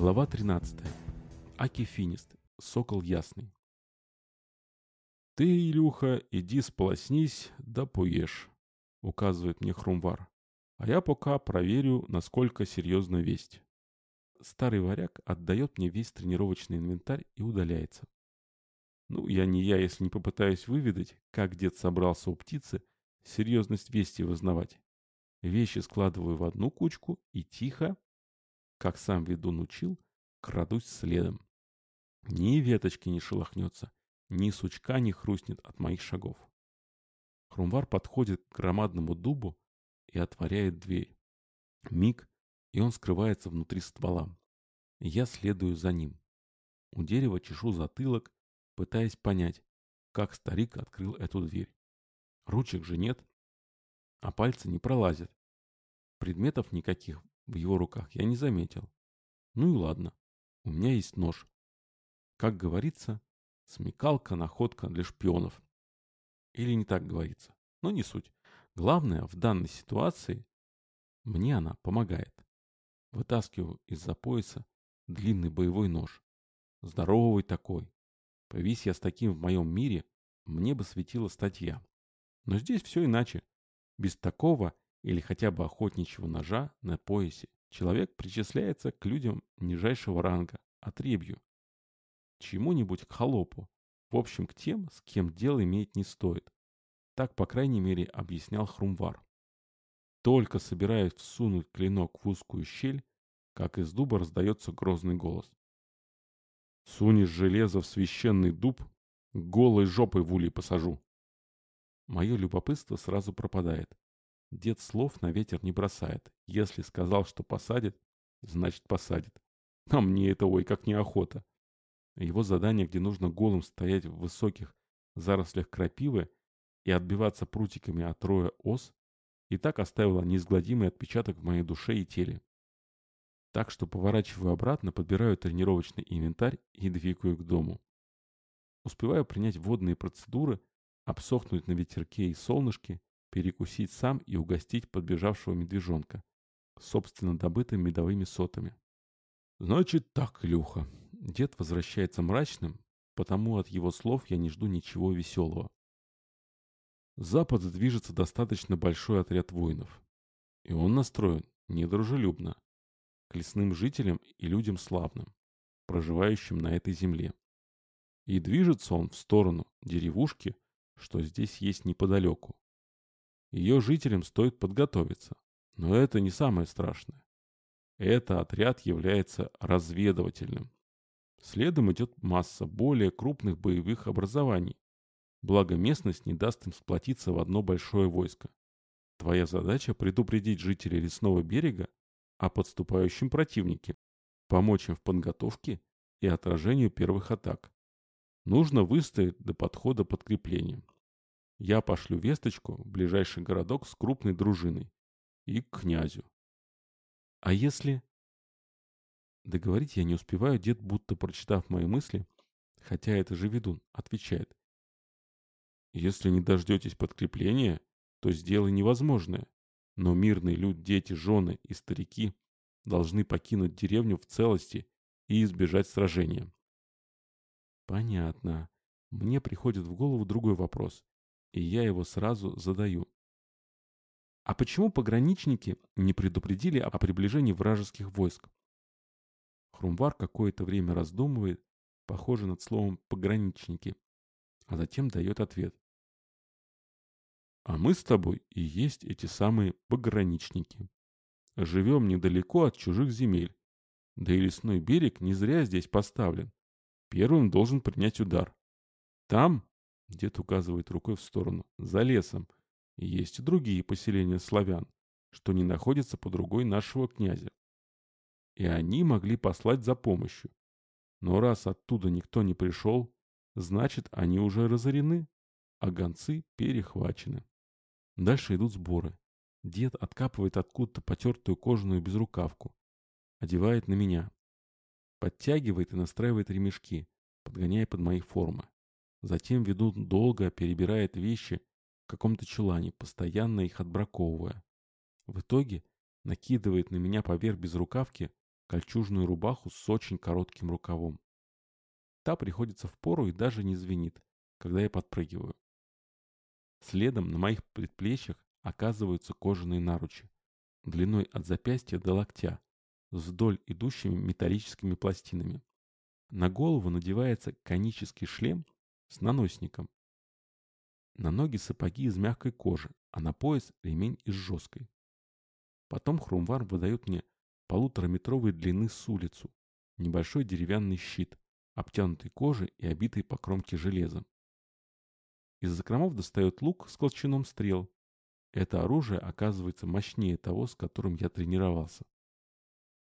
Глава 13. Аки Финист. Сокол Ясный. «Ты, Илюха, иди сполоснись, да поешь», — указывает мне Хрумвар. «А я пока проверю, насколько серьезна весть». Старый варяг отдает мне весь тренировочный инвентарь и удаляется. Ну, я не я, если не попытаюсь выведать, как дед собрался у птицы серьезность вести вызнавать. Вещи складываю в одну кучку и тихо, как сам ведун учил, крадусь следом. Ни веточки не шелохнется, ни сучка не хрустнет от моих шагов. Хрумвар подходит к громадному дубу и отворяет дверь. Миг, и он скрывается внутри ствола. Я следую за ним. У дерева чешу затылок, пытаясь понять, как старик открыл эту дверь. Ручек же нет, а пальцы не пролазят. Предметов никаких в его руках я не заметил. Ну и ладно, у меня есть нож. Как говорится, смекалка, находка для шпионов. Или не так говорится, но не суть. Главное, в данной ситуации мне она помогает. Вытаскиваю из-за пояса длинный боевой нож. Здоровый такой, Появись я с таким в моем мире, мне бы светила статья. Но здесь все иначе. Без такого или хотя бы охотничьего ножа на поясе человек причисляется к людям нижайшего ранга, отребью. Чему-нибудь к холопу. В общем, к тем, с кем дело иметь не стоит. Так, по крайней мере, объяснял Хрумвар. Только собираясь всунуть клинок в узкую щель, как из дуба раздается грозный голос. Сунешь железо в священный дуб, голой жопой в улей посажу. Мое любопытство сразу пропадает. Дед слов на ветер не бросает. Если сказал, что посадит, значит посадит. А мне это ой как неохота. Его задание, где нужно голым стоять в высоких зарослях крапивы и отбиваться прутиками от роя ос, и так оставило неизгладимый отпечаток в моей душе и теле. Так что поворачиваю обратно, подбираю тренировочный инвентарь и двигаю к дому. Успеваю принять водные процедуры, обсохнуть на ветерке и солнышке, перекусить сам и угостить подбежавшего медвежонка, собственно добытыми медовыми сотами. Значит так, Илюха. Дед возвращается мрачным, потому от его слов я не жду ничего веселого. С запада движется достаточно большой отряд воинов. И он настроен недружелюбно к лесным жителям и людям славным, проживающим на этой земле. И движется он в сторону деревушки, что здесь есть неподалеку. Ее жителям стоит подготовиться, но это не самое страшное. Это отряд является разведывательным. Следом идет масса более крупных боевых образований, благо местность не даст им сплотиться в одно большое войско. Твоя задача предупредить жителей лесного берега о подступающем противнике, помочь им в подготовке и отражению первых атак. Нужно выстоять до подхода подкрепления. Я пошлю весточку в ближайший городок с крупной дружиной и к князю. А если... Договорить я не успеваю, дед, будто прочитав мои мысли, хотя это же ведун, отвечает. Если не дождетесь подкрепления, то сделай невозможное. Но мирный люд, дети, жены и старики должны покинуть деревню в целости и избежать сражения. Понятно. Мне приходит в голову другой вопрос, и я его сразу задаю. А почему пограничники не предупредили о приближении вражеских войск? Хрумвар какое-то время раздумывает, похоже над словом «пограничники», а затем дает ответ. А мы с тобой и есть эти самые пограничники. Живем недалеко от чужих земель. Да и лесной берег не зря здесь поставлен. Первым должен принять удар. Там, дед указывает рукой в сторону, за лесом, есть и другие поселения славян, что не находятся по другой нашего князя. И они могли послать за помощью. Но раз оттуда никто не пришел, значит, они уже разорены, а гонцы перехвачены. Дальше идут сборы. Дед откапывает откуда-то потертую кожаную безрукавку. Одевает на меня. Подтягивает и настраивает ремешки, подгоняя под мои формы. Затем ведун долго перебирает вещи в каком-то чулане, постоянно их отбраковывая. В итоге накидывает на меня поверх безрукавки кольчужную рубаху с очень коротким рукавом. Та приходится в пору и даже не звенит, когда я подпрыгиваю. Следом на моих предплечьях оказываются кожаные наручи, длиной от запястья до локтя, с вдоль идущими металлическими пластинами. На голову надевается конический шлем с наносником. На ноги сапоги из мягкой кожи, а на пояс ремень из жесткой. Потом Хрумвар выдает мне полутораметровой длины с улицу, небольшой деревянный щит, обтянутый кожей и обитый по кромке железом. Из закромов достает лук с колчаном стрел. Это оружие оказывается мощнее того, с которым я тренировался.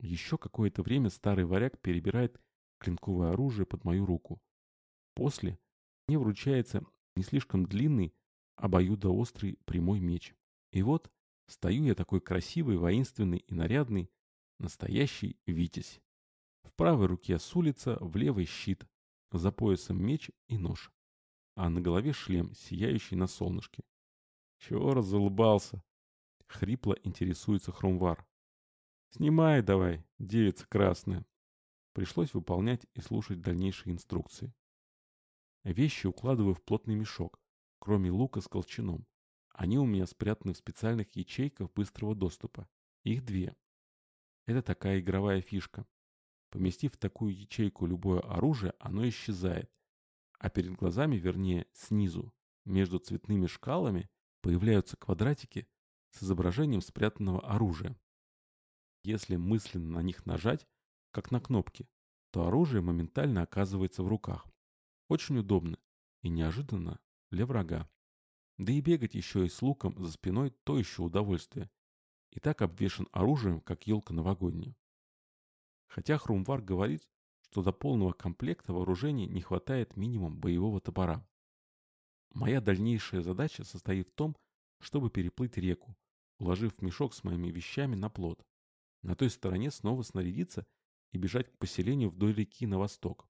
Еще какое-то время старый варяг перебирает клинковое оружие под мою руку. После мне вручается не слишком длинный, обоюдоострый прямой меч. И вот стою я такой красивый, воинственный и нарядный, настоящий витязь. В правой руке с улица, в левой щит, за поясом меч и нож, а на голове шлем, сияющий на солнышке. Чего разулыбался? Хрипло интересуется Хромвар. Снимай давай, девица красная. Пришлось выполнять и слушать дальнейшие инструкции. Вещи укладываю в плотный мешок, кроме лука с колчаном. Они у меня спрятаны в специальных ячейках быстрого доступа. Их две. Это такая игровая фишка. Поместив в такую ячейку любое оружие, оно исчезает. А перед глазами, вернее, снизу, между цветными шкалами, появляются квадратики с изображением спрятанного оружия. Если мысленно на них нажать, как на кнопки, то оружие моментально оказывается в руках. Очень удобно и неожиданно для врага. Да и бегать еще и с луком за спиной – то еще удовольствие. И так обвешан оружием, как елка новогодняя. Хотя Хрумвар говорит, что до полного комплекта вооружений не хватает минимум боевого топора. Моя дальнейшая задача состоит в том, чтобы переплыть реку, уложив мешок с моими вещами на плот. На той стороне снова снарядиться и бежать к поселению вдоль реки на восток.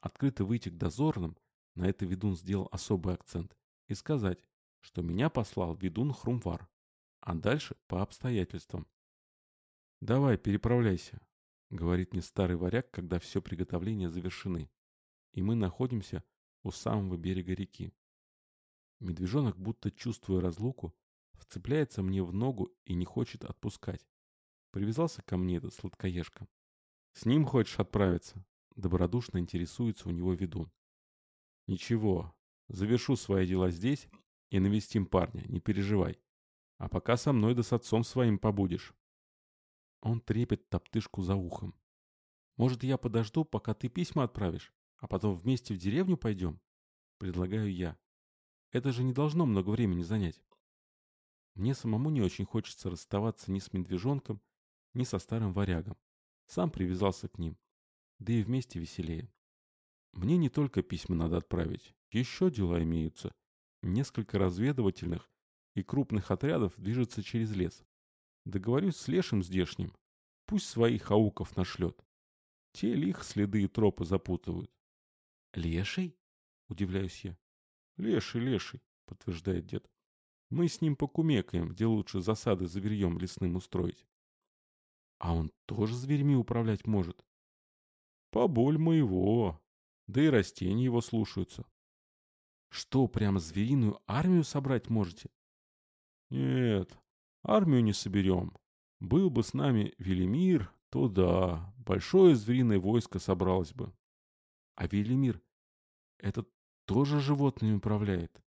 Открыто выйти к дозорным, на это ведун сделал особый акцент, и сказать, что меня послал ведун Хрумвар, а дальше по обстоятельствам. «Давай, переправляйся», — говорит мне старый варяг, когда все приготовления завершены, и мы находимся у самого берега реки. Медвежонок, будто чувствуя разлуку, вцепляется мне в ногу и не хочет отпускать. Привязался ко мне этот сладкоежка. «С ним хочешь отправиться?» Добродушно интересуется у него ведун. «Ничего, завершу свои дела здесь и навестим парня, не переживай. А пока со мной да с отцом своим побудешь». Он трепет топтышку за ухом. «Может, я подожду, пока ты письма отправишь, а потом вместе в деревню пойдем?» Предлагаю я. Это же не должно много времени занять. Мне самому не очень хочется расставаться ни с медвежонком, ни со старым варягом. Сам привязался к ним. Да и вместе веселее. Мне не только письма надо отправить. Еще дела имеются. Несколько разведывательных и крупных отрядов движется через лес. Договорюсь с лешим здешним. Пусть своих ауков нашлет. Те лих следы и тропы запутывают. Леший? Удивляюсь я. Леший, леший, подтверждает дед. Мы с ним покумекаем, где лучше засады зверьем лесным устроить. А он тоже зверьми управлять может? Поболь моего. Да и растения его слушаются. Что, прямо звериную армию собрать можете? Нет, армию не соберем. Был бы с нами Велимир, то да, большое звериное войско собралось бы. А Велимир, этот тоже животными управляет?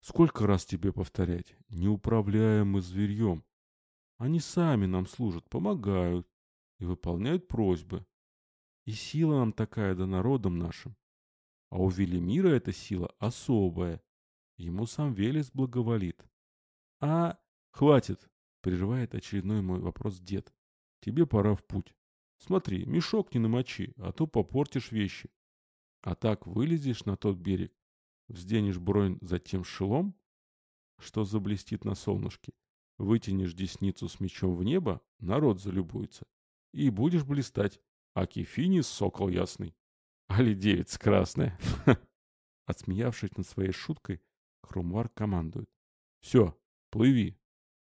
Сколько раз тебе повторять? Не управляем мы зверьем. Они сами нам служат, помогают и выполняют просьбы. И сила нам такая да народом нашим. А у Велимира эта сила особая. Ему сам Велес благоволит. А, хватит, прерывает очередной мой вопрос дед. Тебе пора в путь. Смотри, мешок не намочи, а то попортишь вещи. А так вылезешь на тот берег, взденешь бронь за тем шелом, что заблестит на солнышке, Вытянешь десницу с мечом в небо, народ залюбуется. И будешь блистать, аки финис сокол ясный. Али девица красная. Отсмеявшись над своей шуткой, Хрумвар командует. Все, плыви.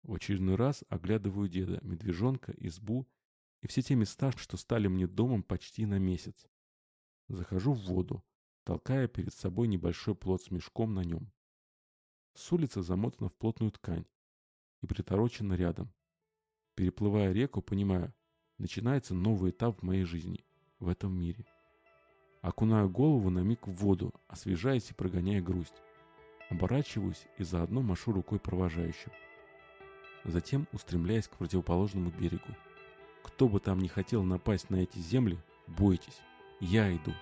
В очередной раз оглядываю деда, медвежонка, избу и все те места, что стали мне домом почти на месяц. Захожу в воду, толкая перед собой небольшой плот с мешком на нем. С улицы замотана в плотную ткань и приторочена рядом. Переплывая реку, понимаю, начинается новый этап в моей жизни, в этом мире. Окунаю голову на миг в воду, освежаясь и прогоняя грусть. Оборачиваюсь и заодно машу рукой провожающим. Затем устремляясь к противоположному берегу. Кто бы там ни хотел напасть на эти земли, бойтесь, я иду.